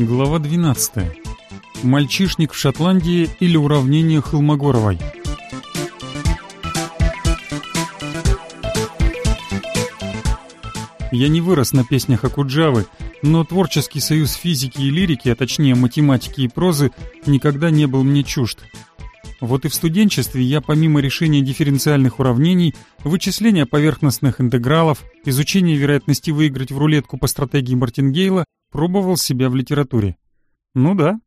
Глава 12. Мальчишник в Шотландии или уравнение Холмогоровой. Я не вырос на песнях Акуджавы, но творческий союз физики и лирики, а точнее математики и прозы, никогда не был мне чужд. Вот и в студенчестве я помимо решения дифференциальных уравнений, вычисления поверхностных интегралов, изучения вероятности выиграть в рулетку по стратегии Мартингейла, пробовал себя в литературе. Ну да,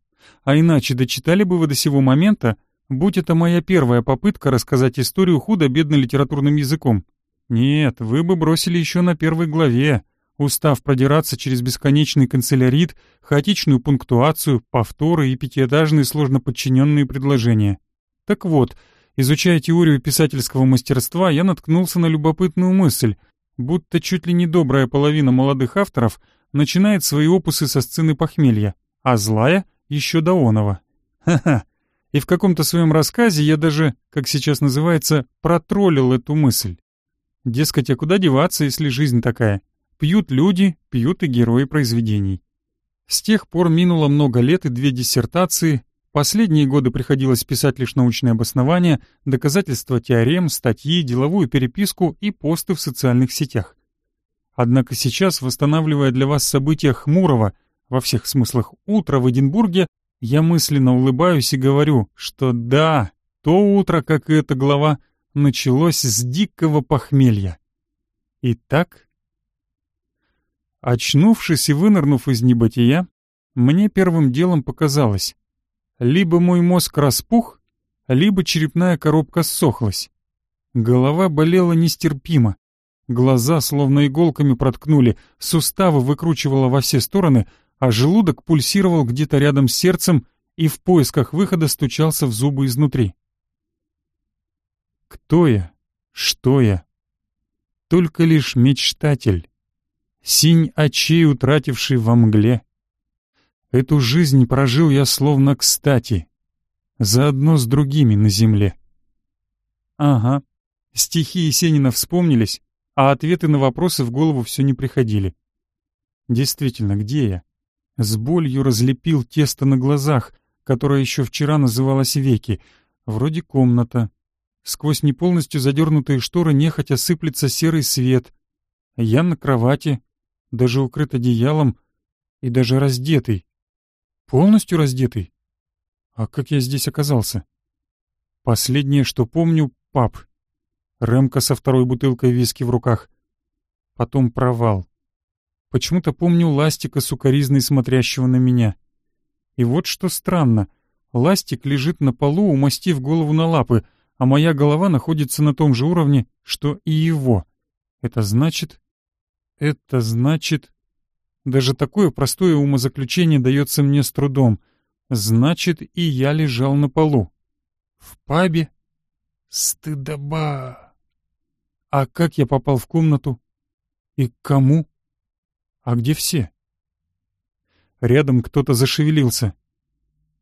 а иначе дочитали бы вы до сего момента, будь это моя первая попытка рассказать историю худо-бедно литературным языком. Нет, вы бы бросили еще на первой главе, устав продираться через бесконечный канцелярит, хаотичную пунктуацию, повторы и пятиэтажные сложно подчиненные предложения. Так вот, изучая теорию писательского мастерства, я наткнулся на любопытную мысль, будто чуть ли не добрая половина молодых авторов начинает свои опусы со сцены похмелья, а злая — еще до онова. Ха-ха. И в каком-то своем рассказе я даже, как сейчас называется, протроллил эту мысль. Дескать, а куда деваться, если жизнь такая? Пьют люди, пьют и герои произведений. С тех пор минуло много лет и две диссертации. Последние годы приходилось писать лишь научные обоснования, доказательства теорем, статьи, деловую переписку и посты в социальных сетях. Однако сейчас, восстанавливая для вас события хмурого, во всех смыслах утра в Эдинбурге, я мысленно улыбаюсь и говорю, что да, то утро, как и эта глава, началось с дикого похмелья. Итак, очнувшись и вынырнув из небытия, мне первым делом показалось, либо мой мозг распух, либо черепная коробка ссохлась. Голова болела нестерпимо, глаза словно иголками проткнули, суставы выкручивало во все стороны, а желудок пульсировал где-то рядом с сердцем и в поисках выхода стучался в зубы изнутри. Кто я? Что я? Только лишь мечтатель. Синь очей, утративший во мгле. Эту жизнь прожил я словно кстати, заодно с другими на земле. Ага, стихи Есенина вспомнились, а ответы на вопросы в голову все не приходили. Действительно, где я? С болью разлепил тесто на глазах, которое еще вчера называлось веки. Вроде комната, Сквозь не полностью задернутые шторы нехотя сыплется серый свет. Я на кровати, даже укрыт одеялом и даже раздетый. Полностью раздетый? А как я здесь оказался? Последнее, что помню — пап. Ремка со второй бутылкой виски в руках. Потом провал. Почему-то помню Ластика сукоризной смотрящего на меня. И вот что странно. Ластик лежит на полу, умастив голову на лапы — а моя голова находится на том же уровне, что и его. Это значит... Это значит... Даже такое простое умозаключение дается мне с трудом. Значит, и я лежал на полу. В пабе? Стыдоба! А как я попал в комнату? И к кому? А где все? Рядом кто-то зашевелился.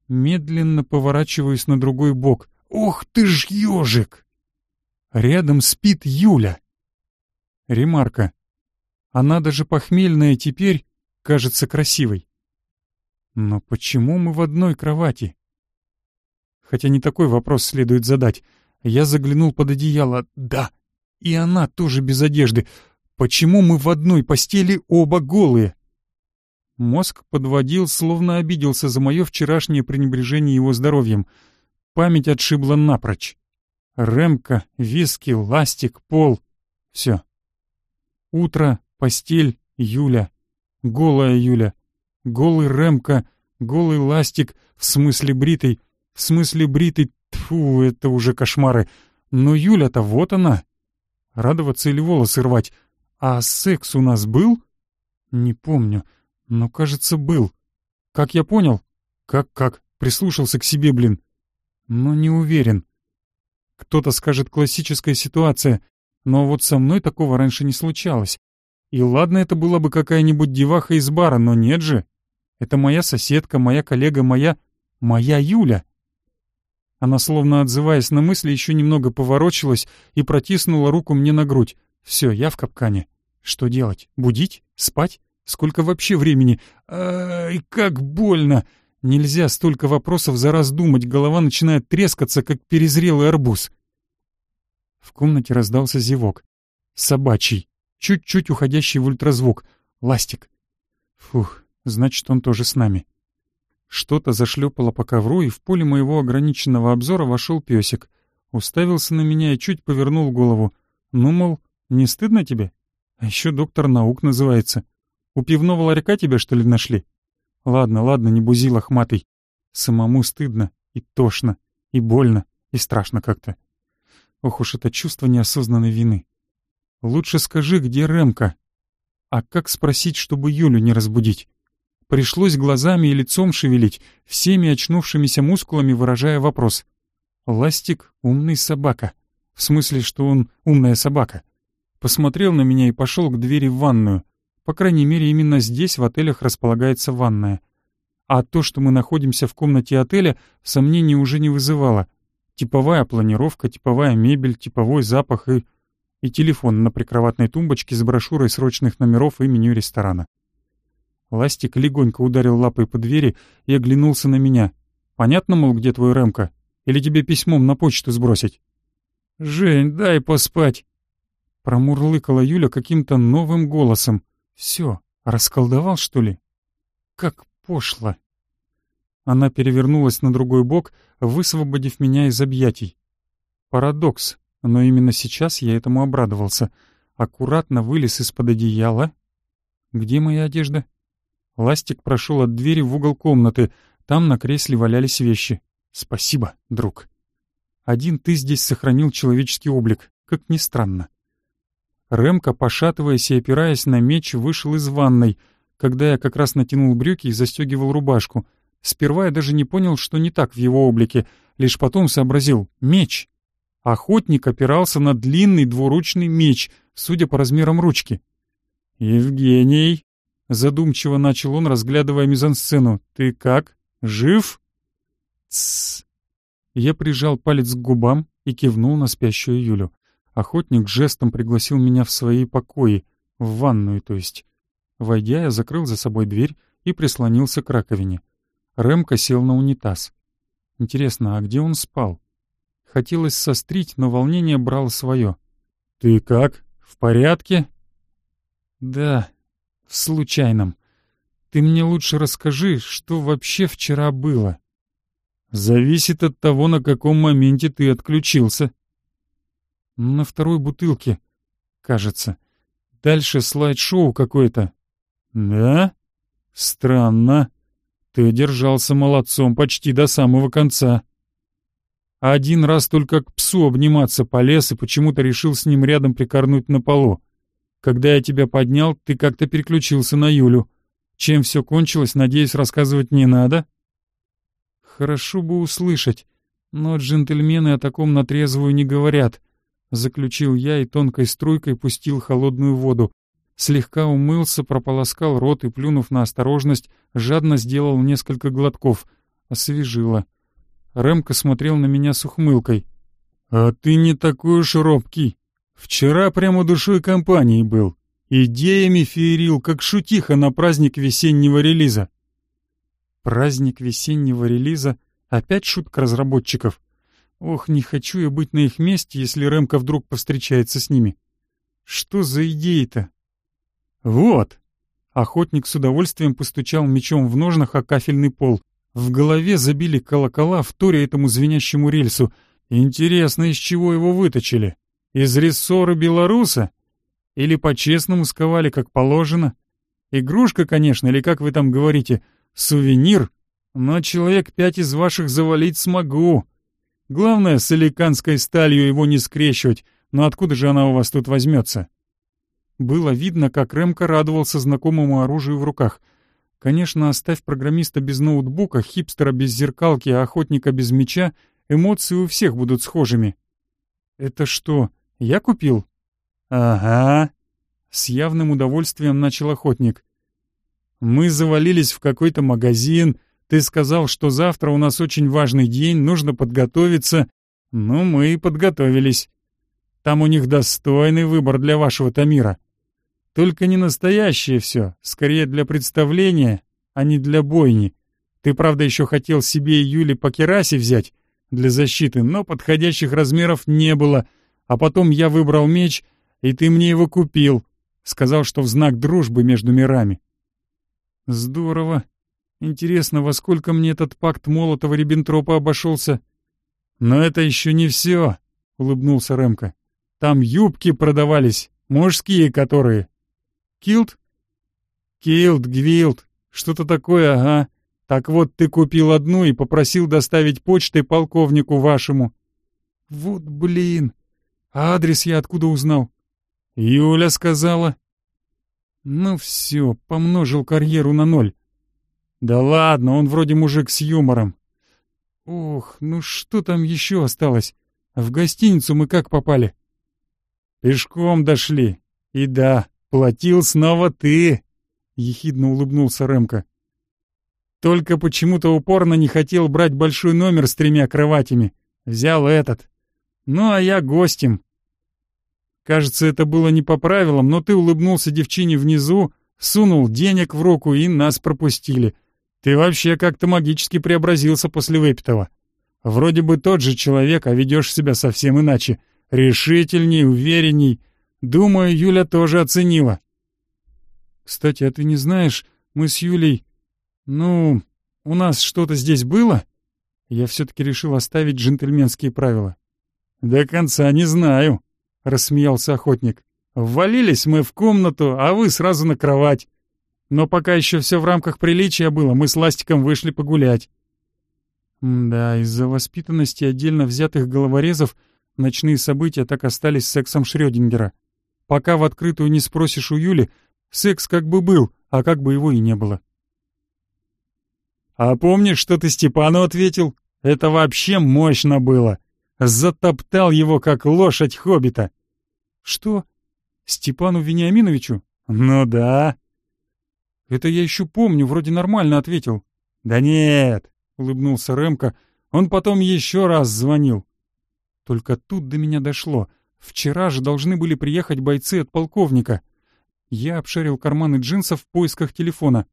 Медленно поворачиваюсь на другой бок. «Ох ты ж ежик!» Рядом спит Юля. Ремарка. Она даже похмельная теперь кажется красивой. Но почему мы в одной кровати? Хотя не такой вопрос следует задать. Я заглянул под одеяло. Да, и она тоже без одежды. Почему мы в одной постели оба голые? Мозг подводил, словно обиделся за мое вчерашнее пренебрежение его здоровьем — Память отшибла напрочь. Ремка, виски, ластик, пол. Все. Утро, постель, Юля. Голая Юля. Голый Ремка, голый ластик, в смысле бритый. В смысле бритый, тфу, это уже кошмары. Но Юля-то вот она. Радоваться или волосы рвать. А секс у нас был? Не помню, но, кажется, был. Как я понял? Как-как? Прислушался к себе, блин но не уверен. Кто-то скажет классическая ситуация, но вот со мной такого раньше не случалось. И ладно, это была бы какая-нибудь деваха из бара, но нет же. Это моя соседка, моя коллега, моя... моя Юля. Она, словно отзываясь на мысли, еще немного поворочилась и протиснула руку мне на грудь. Все, я в капкане. Что делать? Будить? Спать? Сколько вообще времени? Ай, как больно! Нельзя столько вопросов за раз думать, голова начинает трескаться, как перезрелый арбуз. В комнате раздался зевок. Собачий, чуть-чуть уходящий в ультразвук. Ластик. Фух, значит, он тоже с нами. Что-то зашлепало по ковру, и в поле моего ограниченного обзора вошел песик. Уставился на меня и чуть повернул голову. Ну, мол, не стыдно тебе? А еще доктор наук называется. У пивного ларька тебя, что ли, нашли? Ладно, ладно, не бузи лохматый. Самому стыдно, и тошно, и больно, и страшно как-то. Ох уж это чувство неосознанной вины. Лучше скажи, где Ремка? А как спросить, чтобы Юлю не разбудить? Пришлось глазами и лицом шевелить, всеми очнувшимися мускулами выражая вопрос. Ластик — умный собака. В смысле, что он умная собака. Посмотрел на меня и пошел к двери в ванную. По крайней мере, именно здесь в отелях располагается ванная. А то, что мы находимся в комнате отеля, сомнений уже не вызывало. Типовая планировка, типовая мебель, типовой запах и... и телефон на прикроватной тумбочке с брошюрой срочных номеров и меню ресторана. Ластик легонько ударил лапой по двери и оглянулся на меня. «Понятно, мол, где твой Рэмка? Или тебе письмом на почту сбросить?» «Жень, дай поспать!» Промурлыкала Юля каким-то новым голосом. Все, расколдовал, что ли? Как пошло. Она перевернулась на другой бок, высвободив меня из объятий. Парадокс, но именно сейчас я этому обрадовался. Аккуратно вылез из-под одеяла. Где моя одежда? Ластик прошел от двери в угол комнаты. Там на кресле валялись вещи. Спасибо, друг. Один ты здесь сохранил человеческий облик, как ни странно. Ремка, пошатываясь и опираясь на меч, вышел из ванной, когда я как раз натянул брюки и застегивал рубашку. Сперва я даже не понял, что не так в его облике, лишь потом сообразил — меч. Охотник опирался на длинный двуручный меч, судя по размерам ручки. «Евгений!» — задумчиво начал он, разглядывая мизансцену. «Ты как? Жив?» «Тссс!» Я прижал палец к губам и кивнул на спящую Юлю. Охотник жестом пригласил меня в свои покои, в ванную, то есть. Войдя, я закрыл за собой дверь и прислонился к раковине. Ремка сел на унитаз. Интересно, а где он спал? Хотелось сострить, но волнение брало свое. «Ты как? В порядке?» «Да, в случайном. Ты мне лучше расскажи, что вообще вчера было». «Зависит от того, на каком моменте ты отключился», на второй бутылке, кажется. Дальше слайд-шоу какое-то. Да? Странно. Ты держался молодцом почти до самого конца. Один раз только к псу обниматься полез и почему-то решил с ним рядом прикорнуть на полу. Когда я тебя поднял, ты как-то переключился на Юлю. Чем все кончилось, надеюсь, рассказывать не надо? Хорошо бы услышать, но джентльмены о таком на трезвую не говорят. Заключил я и тонкой струйкой пустил холодную воду. Слегка умылся, прополоскал рот и, плюнув на осторожность, жадно сделал несколько глотков. Освежило. Рэмка смотрел на меня с ухмылкой. «А ты не такой уж робкий. Вчера прямо душой компании был. Идеями феерил, как шутиха на праздник весеннего релиза». «Праздник весеннего релиза? Опять шутка разработчиков?» Ох, не хочу я быть на их месте, если Рэмка вдруг повстречается с ними. Что за идеи-то? Вот. Охотник с удовольствием постучал мечом в ножнах о кафельный пол. В голове забили колокола, вторя этому звенящему рельсу. Интересно, из чего его выточили? Из рессора белоруса? Или по-честному сковали, как положено? Игрушка, конечно, или как вы там говорите, сувенир. Но человек пять из ваших завалить смогу. Главное, с силиканской сталью его не скрещивать, но откуда же она у вас тут возьмется? Было видно, как Ремка радовался знакомому оружию в руках. Конечно, оставь программиста без ноутбука, хипстера без зеркалки, а охотника без меча, эмоции у всех будут схожими. «Это что, я купил?» «Ага», — с явным удовольствием начал охотник. «Мы завалились в какой-то магазин, ты сказал, что завтра у нас очень важный день, нужно подготовиться. Ну, мы и подготовились. Там у них достойный выбор для вашего Тамира. Только не настоящее все, скорее для представления, а не для бойни. Ты, правда, еще хотел себе и Юли по керасе взять для защиты, но подходящих размеров не было. А потом я выбрал меч, и ты мне его купил. Сказал, что в знак дружбы между мирами. Здорово. Интересно, во сколько мне этот пакт Молотова-Риббентропа обошелся? Но это еще не все, улыбнулся Ремка. Там юбки продавались, мужские которые. Килт? Килт, гвилт, что-то такое, ага. Так вот, ты купил одну и попросил доставить почтой полковнику вашему. Вот блин. А адрес я откуда узнал? Юля сказала. Ну все, помножил карьеру на ноль. Да ладно, он вроде мужик с юмором. Ох, ну что там еще осталось? В гостиницу мы как попали? Пешком дошли. И да, платил снова ты. Ехидно улыбнулся Ремка. Только почему-то упорно не хотел брать большой номер с тремя кроватями. Взял этот. Ну, а я гостем. Кажется, это было не по правилам, но ты улыбнулся девчине внизу, сунул денег в руку и нас пропустили. Ты вообще как-то магически преобразился после выпитого. Вроде бы тот же человек, а ведешь себя совсем иначе. Решительней, уверенней. Думаю, Юля тоже оценила. Кстати, а ты не знаешь, мы с Юлей «Ну, у нас что-то здесь было?» Я все-таки решил оставить джентльменские правила. «До конца не знаю», — рассмеялся охотник. «Ввалились мы в комнату, а вы сразу на кровать. Но пока еще все в рамках приличия было, мы с Ластиком вышли погулять». Да, из-за воспитанности отдельно взятых головорезов ночные события так остались сексом Шрёдингера. Пока в открытую не спросишь у Юли, секс как бы был, а как бы его и не было. А помнишь, что ты Степану ответил? Это вообще мощно было. Затоптал его, как лошадь хоббита. Что? Степану Вениаминовичу? Ну да. Это я еще помню, вроде нормально ответил. Да нет, улыбнулся Ремка. Он потом еще раз звонил. Только тут до меня дошло. Вчера же должны были приехать бойцы от полковника. Я обшарил карманы джинсов в поисках телефона.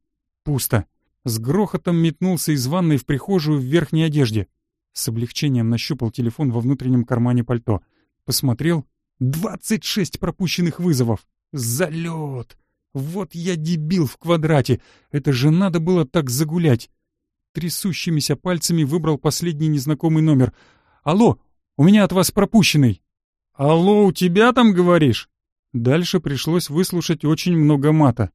Пусто с грохотом метнулся из ванной в прихожую в верхней одежде. С облегчением нащупал телефон во внутреннем кармане пальто. Посмотрел. Двадцать шесть пропущенных вызовов. Залет! Вот я дебил в квадрате. Это же надо было так загулять. Трясущимися пальцами выбрал последний незнакомый номер. «Алло, у меня от вас пропущенный». «Алло, у тебя там, говоришь?» Дальше пришлось выслушать очень много мата.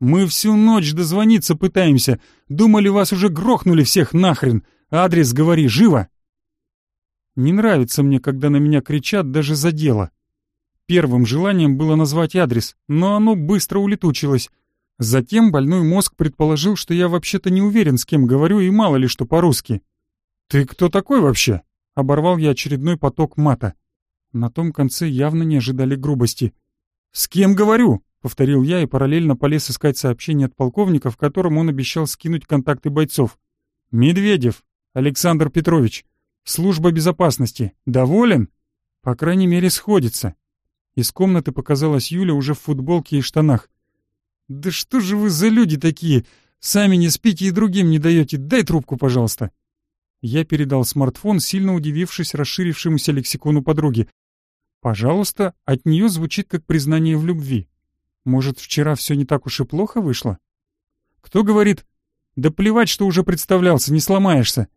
Мы всю ночь дозвониться пытаемся. Думали, вас уже грохнули всех нахрен. Адрес говори, живо!» Не нравится мне, когда на меня кричат даже за дело. Первым желанием было назвать адрес, но оно быстро улетучилось. Затем больной мозг предположил, что я вообще-то не уверен, с кем говорю, и мало ли что по-русски. «Ты кто такой вообще?» — оборвал я очередной поток мата. На том конце явно не ожидали грубости. «С кем говорю?» — повторил я и параллельно полез искать сообщение от полковника, в котором он обещал скинуть контакты бойцов. «Медведев, Александр Петрович, служба безопасности, доволен?» «По крайней мере, сходится». Из комнаты показалась Юля уже в футболке и штанах. «Да что же вы за люди такие? Сами не спите и другим не даете. Дай трубку, пожалуйста». Я передал смартфон, сильно удивившись расширившемуся лексикону подруги. «Пожалуйста, от нее звучит как признание в любви». Может, вчера все не так уж и плохо вышло? Кто говорит? Да плевать, что уже представлялся, не сломаешься.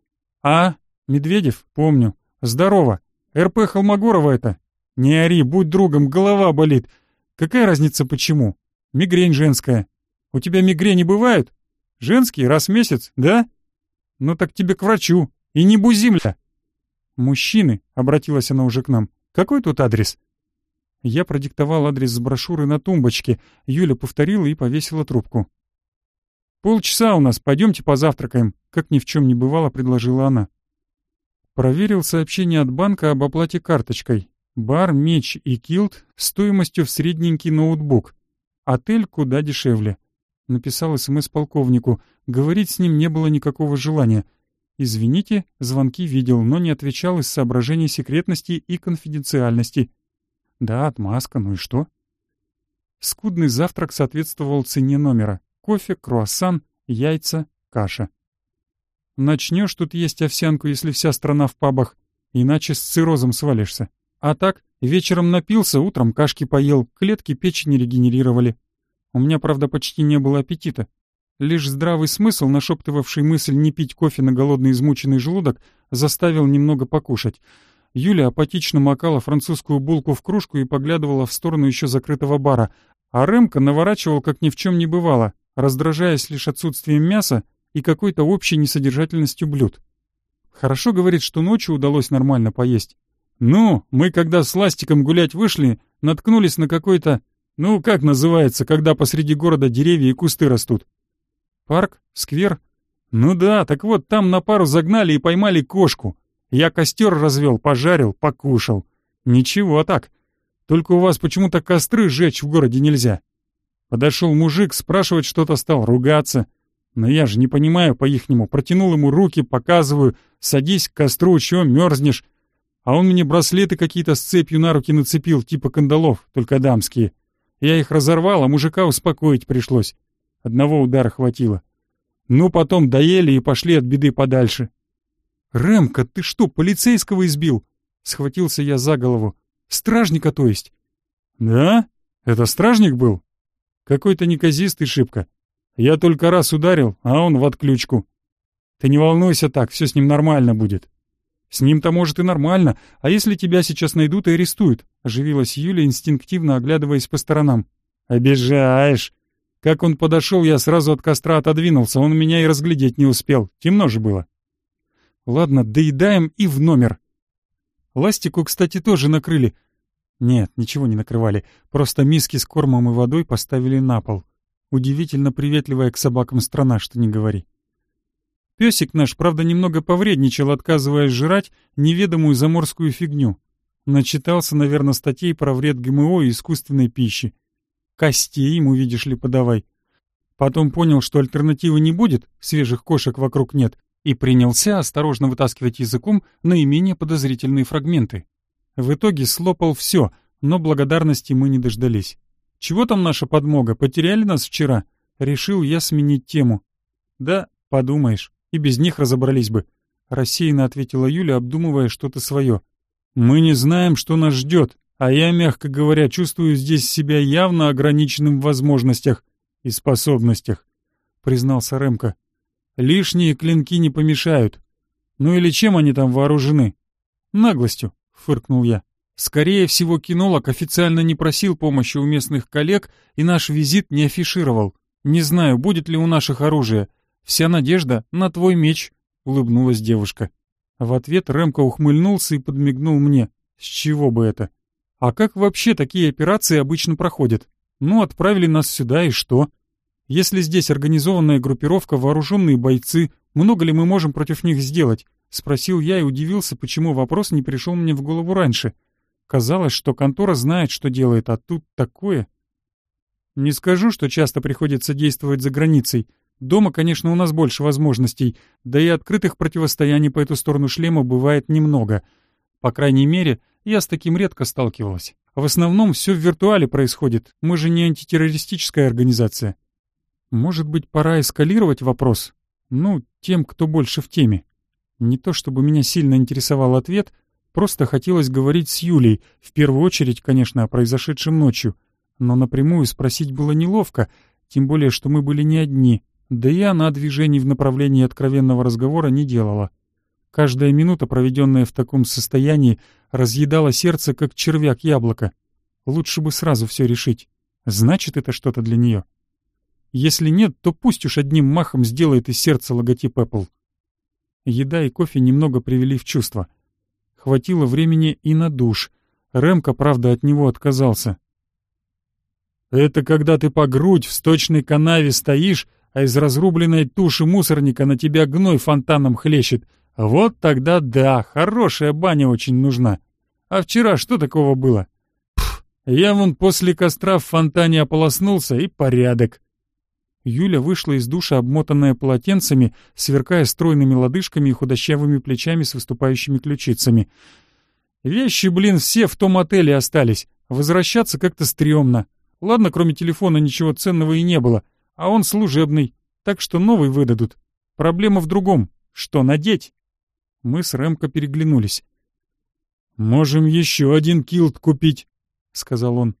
А, Медведев, помню. Здорово. РП Холмогорова это. Не ори, будь другом, голова болит. Какая разница почему? Мигрень женская. У тебя мигрени бывают? Женские, раз в месяц, да? Ну так тебе к врачу. И не бузимля. Мужчины, обратилась она уже к нам. Какой тут адрес? Я продиктовал адрес с брошюры на тумбочке. Юля повторила и повесила трубку. «Полчаса у нас, пойдемте позавтракаем», — как ни в чем не бывало, предложила она. Проверил сообщение от банка об оплате карточкой. Бар, меч и килт стоимостью в средненький ноутбук. Отель куда дешевле. Написал СМС полковнику. Говорить с ним не было никакого желания. Извините, звонки видел, но не отвечал из соображений секретности и конфиденциальности. Да, отмазка, ну и что? Скудный завтрак соответствовал цене номера. Кофе, круассан, яйца, каша. Начнешь тут есть овсянку, если вся страна в пабах, иначе с циррозом свалишься. А так, вечером напился, утром кашки поел, клетки печени регенерировали. У меня, правда, почти не было аппетита. Лишь здравый смысл, нашептывавший мысль не пить кофе на голодный измученный желудок, заставил немного покушать. Юля апатично макала французскую булку в кружку и поглядывала в сторону еще закрытого бара, а Рэмка наворачивал, как ни в чем не бывало, раздражаясь лишь отсутствием мяса и какой-то общей несодержательностью блюд. Хорошо, говорит, что ночью удалось нормально поесть. Ну, мы когда с Ластиком гулять вышли, наткнулись на какой-то... Ну, как называется, когда посреди города деревья и кусты растут? Парк? Сквер? Ну да, так вот, там на пару загнали и поймали кошку. Я костер развел, пожарил, покушал. Ничего так. Только у вас почему-то костры жечь в городе нельзя. Подошел мужик, спрашивать что-то стал, ругаться. Но я же не понимаю по-ихнему. Протянул ему руки, показываю. Садись к костру, чего мерзнешь? А он мне браслеты какие-то с цепью на руки нацепил, типа кандалов, только дамские. Я их разорвал, а мужика успокоить пришлось. Одного удара хватило. Ну, потом доели и пошли от беды подальше. «Рэмка, ты что, полицейского избил?» Схватился я за голову. «Стражника, то есть?» «Да? Это стражник был?» «Какой-то неказистый шибко. Я только раз ударил, а он в отключку. Ты не волнуйся так, все с ним нормально будет». «С ним-то, может, и нормально, а если тебя сейчас найдут и арестуют?» — оживилась Юля, инстинктивно оглядываясь по сторонам. «Обижаешь!» Как он подошел, я сразу от костра отодвинулся, он меня и разглядеть не успел, темно же было. Ладно, доедаем и в номер. Ластику, кстати, тоже накрыли. Нет, ничего не накрывали, просто миски с кормом и водой поставили на пол. Удивительно приветливая к собакам страна, что не говори. Песик наш, правда, немного повредничал, отказываясь жрать неведомую заморскую фигню. Начитался, наверное, статей про вред ГМО и искусственной пищи. Костей ему, видишь ли, подавай. Потом понял, что альтернативы не будет, свежих кошек вокруг нет, и принялся осторожно вытаскивать языком наименее подозрительные фрагменты. В итоге слопал все, но благодарности мы не дождались. «Чего там наша подмога? Потеряли нас вчера?» Решил я сменить тему. «Да, подумаешь, и без них разобрались бы», — рассеянно ответила Юля, обдумывая что-то свое. «Мы не знаем, что нас ждет, а я, мягко говоря, чувствую здесь себя явно ограниченным в возможностях и способностях, признался Рэмко. Лишние клинки не помешают. Ну или чем они там вооружены? Наглостью, фыркнул я. Скорее всего, кинолог официально не просил помощи у местных коллег и наш визит не афишировал. Не знаю, будет ли у наших оружие. Вся надежда на твой меч, улыбнулась девушка. В ответ Рэмко ухмыльнулся и подмигнул мне. С чего бы это? А как вообще такие операции обычно проходят? Ну, отправили нас сюда и что? Если здесь организованная группировка, вооруженные бойцы, много ли мы можем против них сделать? Спросил я и удивился, почему вопрос не пришел мне в голову раньше. Казалось, что контора знает, что делает, а тут такое. Не скажу, что часто приходится действовать за границей. Дома, конечно, у нас больше возможностей, да и открытых противостояний по эту сторону шлема бывает немного. По крайней мере, я с таким редко сталкивалась. В основном все в виртуале происходит, мы же не антитеррористическая организация. Может быть, пора эскалировать вопрос? Ну, тем, кто больше в теме. Не то чтобы меня сильно интересовал ответ, просто хотелось говорить с Юлей, в первую очередь, конечно, о произошедшем ночью. Но напрямую спросить было неловко, тем более, что мы были не одни, да и она движений в направлении откровенного разговора не делала. Каждая минута, проведенная в таком состоянии, разъедала сердце, как червяк яблоко. Лучше бы сразу все решить. Значит, это что-то для нее. Если нет, то пусть уж одним махом сделает из сердца логотип Apple. Еда и кофе немного привели в чувство. Хватило времени и на душ. Рэмка, правда, от него отказался. «Это когда ты по грудь в сточной канаве стоишь, а из разрубленной туши мусорника на тебя гной фонтаном хлещет, вот тогда да, хорошая баня очень нужна. А вчера что такого было? Пф, я вон после костра в фонтане ополоснулся и порядок. Юля вышла из душа, обмотанная полотенцами, сверкая стройными лодыжками и худощавыми плечами с выступающими ключицами. Вещи, блин, все в том отеле остались. Возвращаться как-то стрёмно. Ладно, кроме телефона ничего ценного и не было, а он служебный, так что новый выдадут. Проблема в другом. Что надеть? Мы с Рэмко переглянулись. «Можем еще один килт купить», — сказал он.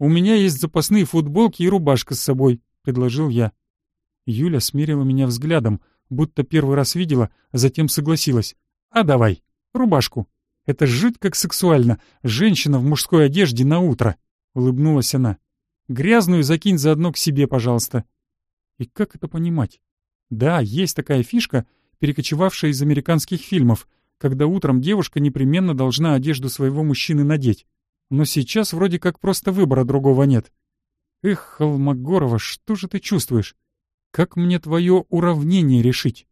«У меня есть запасные футболки и рубашка с собой», — предложил я. Юля смерила меня взглядом, будто первый раз видела, а затем согласилась. «А давай, рубашку. Это жуть как сексуально. Женщина в мужской одежде на утро», — улыбнулась она. «Грязную закинь заодно к себе, пожалуйста». И как это понимать? Да, есть такая фишка, перекочевавшая из американских фильмов, когда утром девушка непременно должна одежду своего мужчины надеть. Но сейчас вроде как просто выбора другого нет. Эх, Холмогорова, что же ты чувствуешь? Как мне твое уравнение решить?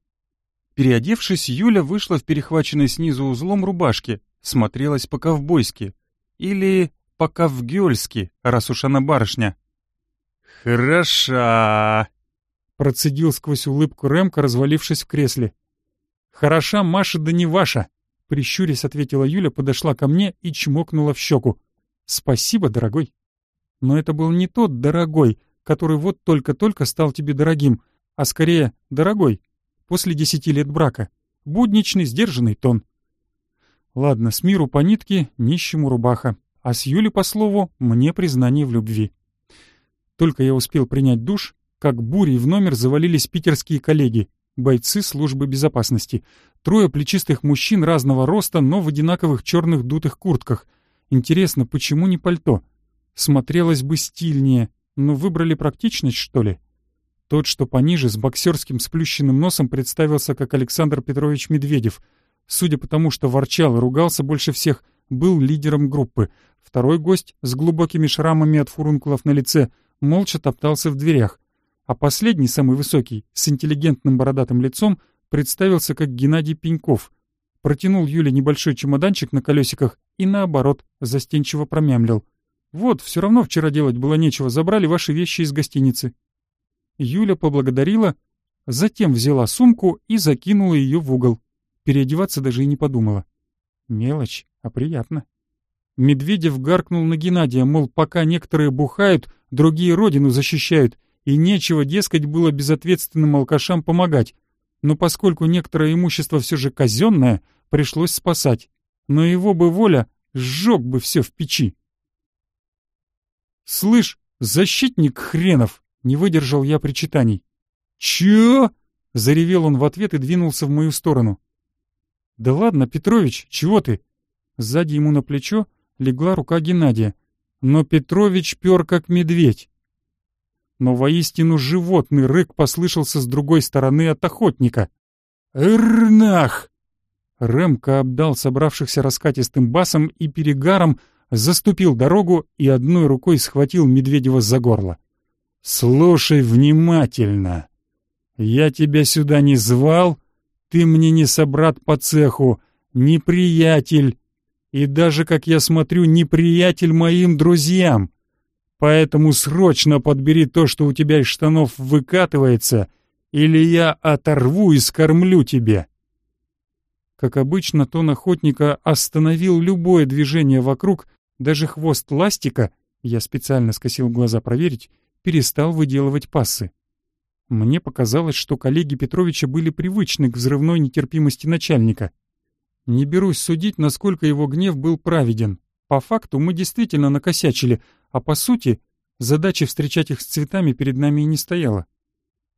Переодевшись, Юля вышла в перехваченной снизу узлом рубашки, смотрелась по-ковбойски. Или по-ковгёльски, раз уж она барышня. «Хороша!» — процедил сквозь улыбку Рэмка, развалившись в кресле. «Хороша Маша, да не ваша!» — прищурясь ответила Юля, подошла ко мне и чмокнула в щеку. «Спасибо, дорогой!» Но это был не тот дорогой, который вот только-только стал тебе дорогим, а скорее дорогой, после десяти лет брака. Будничный, сдержанный тон. Ладно, с миру по нитке, нищему рубаха, а с Юли, по слову, мне признание в любви. Только я успел принять душ, как бурей в номер завалились питерские коллеги, бойцы службы безопасности. Трое плечистых мужчин разного роста, но в одинаковых черных дутых куртках. Интересно, почему не пальто? Смотрелось бы стильнее, но выбрали практичность, что ли? Тот, что пониже, с боксерским сплющенным носом, представился как Александр Петрович Медведев. Судя по тому, что ворчал и ругался больше всех, был лидером группы. Второй гость, с глубокими шрамами от фурункулов на лице, молча топтался в дверях. А последний, самый высокий, с интеллигентным бородатым лицом, представился как Геннадий Пеньков. Протянул Юле небольшой чемоданчик на колесиках и, наоборот, застенчиво промямлил. «Вот, все равно вчера делать было нечего, забрали ваши вещи из гостиницы». Юля поблагодарила, затем взяла сумку и закинула ее в угол. Переодеваться даже и не подумала. Мелочь, а приятно. Медведев гаркнул на Геннадия, мол, пока некоторые бухают, другие родину защищают, и нечего, дескать, было безответственным алкашам помогать. Но поскольку некоторое имущество все же казенное, пришлось спасать. Но его бы воля сжег бы все в печи. «Слышь, защитник хренов!» — не выдержал я причитаний. «Чё?» — заревел он в ответ и двинулся в мою сторону. «Да ладно, Петрович, чего ты?» Сзади ему на плечо легла рука Геннадия. Но Петрович пёр как медведь. Но воистину животный рык послышался с другой стороны от охотника. «Эрнах!» Рэмка обдал собравшихся раскатистым басом и перегаром, заступил дорогу и одной рукой схватил Медведева за горло. «Слушай внимательно. Я тебя сюда не звал, ты мне не собрат по цеху, не приятель, и даже, как я смотрю, не приятель моим друзьям. Поэтому срочно подбери то, что у тебя из штанов выкатывается, или я оторву и скормлю тебе». Как обычно, тон охотника остановил любое движение вокруг, даже хвост ластика, я специально скосил глаза проверить, перестал выделывать пассы. Мне показалось, что коллеги Петровича были привычны к взрывной нетерпимости начальника. Не берусь судить, насколько его гнев был праведен. По факту мы действительно накосячили, а по сути задачи встречать их с цветами перед нами и не стояла.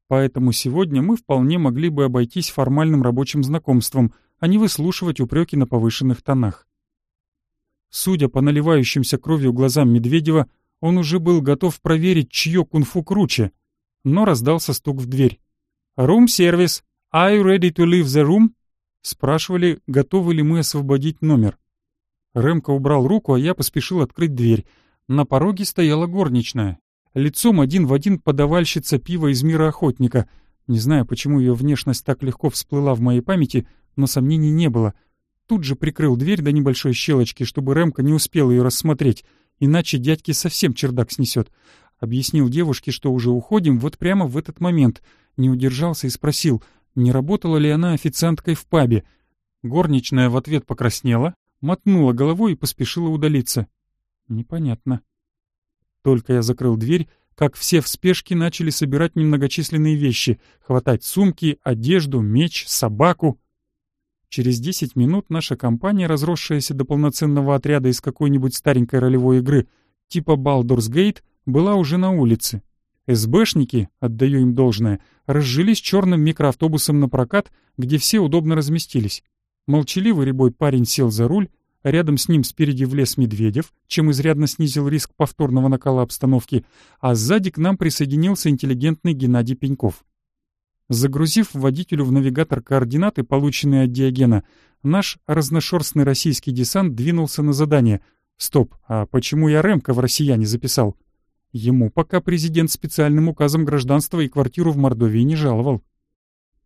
Поэтому сегодня мы вполне могли бы обойтись формальным рабочим знакомством, а не выслушивать упреки на повышенных тонах. Судя по наливающимся кровью глазам Медведева, он уже был готов проверить, чье кунг-фу круче. Но раздался стук в дверь. «Рум-сервис! Are you ready to leave the room?» Спрашивали, готовы ли мы освободить номер. Рэмко убрал руку, а я поспешил открыть дверь. На пороге стояла горничная. Лицом один в один подавальщица пива из мира охотника. Не знаю, почему ее внешность так легко всплыла в моей памяти, но сомнений не было — Тут же прикрыл дверь до небольшой щелочки, чтобы Рэмка не успел ее рассмотреть, иначе дядьки совсем чердак снесет. Объяснил девушке, что уже уходим вот прямо в этот момент. Не удержался и спросил, не работала ли она официанткой в пабе. Горничная в ответ покраснела, мотнула головой и поспешила удалиться. Непонятно. Только я закрыл дверь, как все в спешке начали собирать немногочисленные вещи, хватать сумки, одежду, меч, собаку. Через десять минут наша компания, разросшаяся до полноценного отряда из какой-нибудь старенькой ролевой игры типа Baldur's Gate, была уже на улице. СБшники, отдаю им должное, разжились черным микроавтобусом на прокат, где все удобно разместились. Молчаливый рябой парень сел за руль, рядом с ним спереди влез Медведев, чем изрядно снизил риск повторного накала обстановки, а сзади к нам присоединился интеллигентный Геннадий Пеньков. Загрузив водителю в навигатор координаты, полученные от Диогена, наш разношерстный российский десант двинулся на задание. Стоп, а почему я Ремка в россияне записал? Ему пока президент специальным указом гражданства и квартиру в Мордовии не жаловал.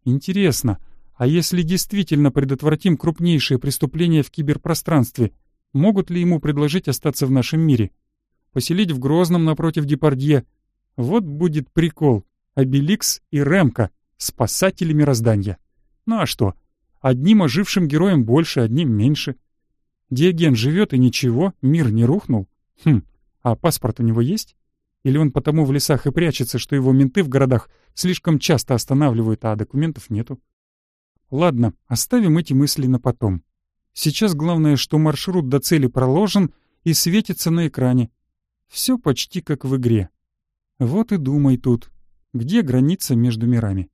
Интересно, а если действительно предотвратим крупнейшие преступления в киберпространстве, могут ли ему предложить остаться в нашем мире? Поселить в Грозном напротив Депардье? Вот будет прикол. Обеликс и Ремка, спасатели мироздания. Ну а что? Одним ожившим героям больше, одним меньше. Диоген живет и ничего, мир не рухнул. Хм, а паспорт у него есть? Или он потому в лесах и прячется, что его менты в городах слишком часто останавливают, а документов нету? Ладно, оставим эти мысли на потом. Сейчас главное, что маршрут до цели проложен и светится на экране. Все почти как в игре. Вот и думай тут, где граница между мирами.